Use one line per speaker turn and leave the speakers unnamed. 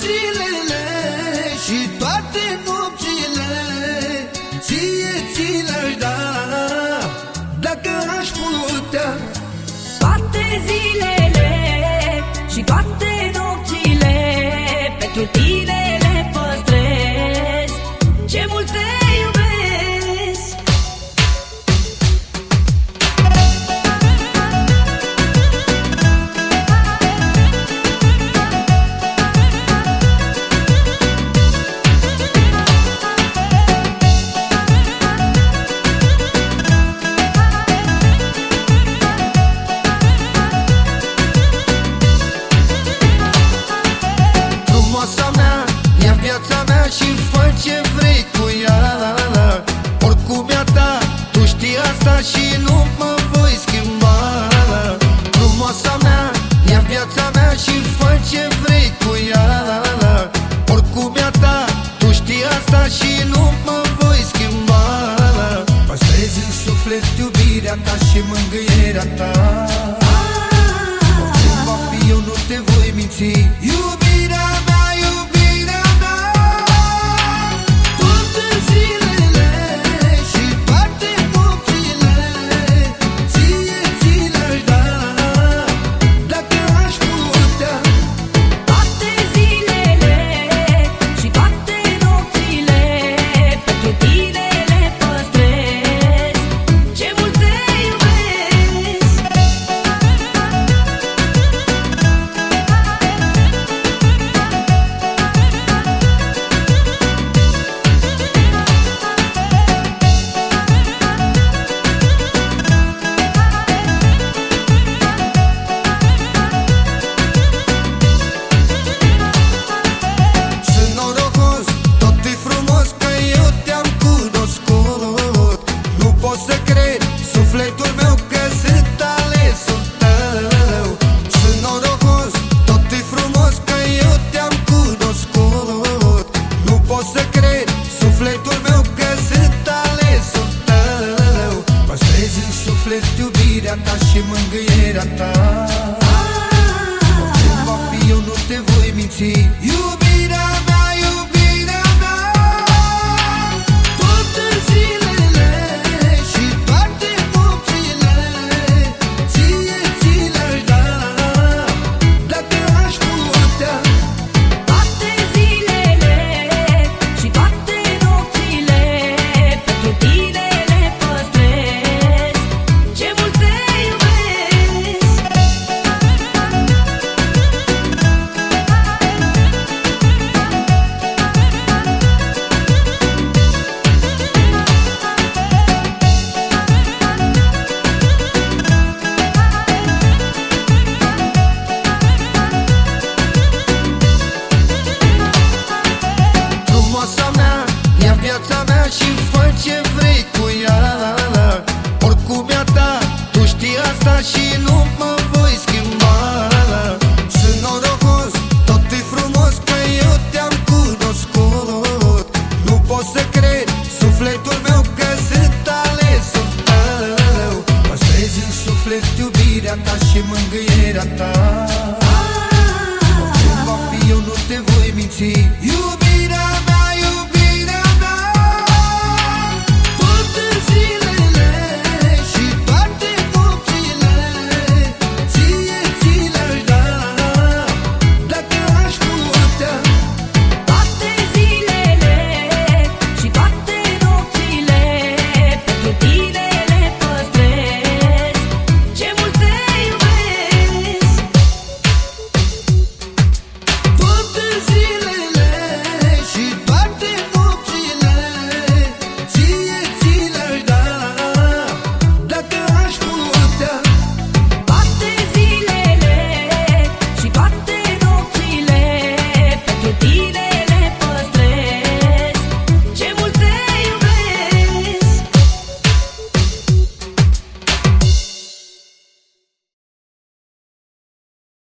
zilele și toate nopțile asta și nu mă voi schimba. Frumoasa mea, ia viața mea și fă ce vrei cu ea. Oricum e a ta, tu știi asta și nu mă voi schimba. Păstrez în suflet iubirea ta și mângâierea ta. Orice va fi, eu nu te voi minți guarantee. You asta și nu mă voi schimba. Sunt norocos, tot e frumos că eu te-am cunoscut. Nu pot să cred, sufletul meu că sunt alesul tău. Păstrezi în suflet iubirea ta și mângâierea ta.